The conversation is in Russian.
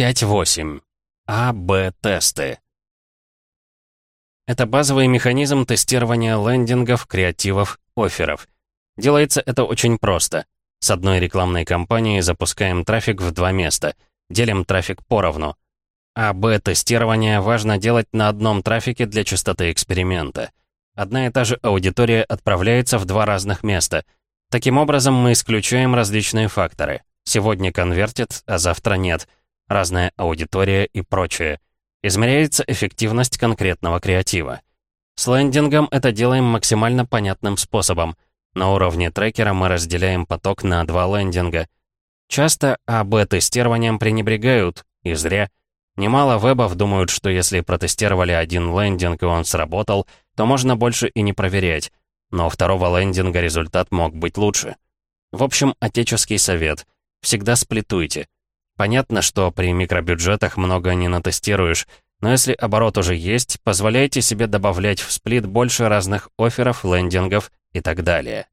5.8. АБ-тесты. Это базовый механизм тестирования лендингов, креативов, офферов. Делается это очень просто. С одной рекламной кампании запускаем трафик в два места, делим трафик поровну. АБ-тестирование важно делать на одном трафике для частоты эксперимента. Одна и та же аудитория отправляется в два разных места. Таким образом, мы исключаем различные факторы. Сегодня конвертит, а завтра нет. Разная аудитория и прочее. Измеряется эффективность конкретного креатива. С лендингом это делаем максимально понятным способом. На уровне трекера мы разделяем поток на два лендинга. Часто АБ-тестированием пренебрегают, и зря. Немало вебов думают, что если протестировали один лендинг и он сработал, то можно больше и не проверять. Но у второго лендинга результат мог быть лучше. В общем, отеческий совет. Всегда сплитуйте. Понятно, что при микробюджетах много не натестируешь, но если оборот уже есть, позволяйте себе добавлять в сплит больше разных офферов, лендингов и так далее.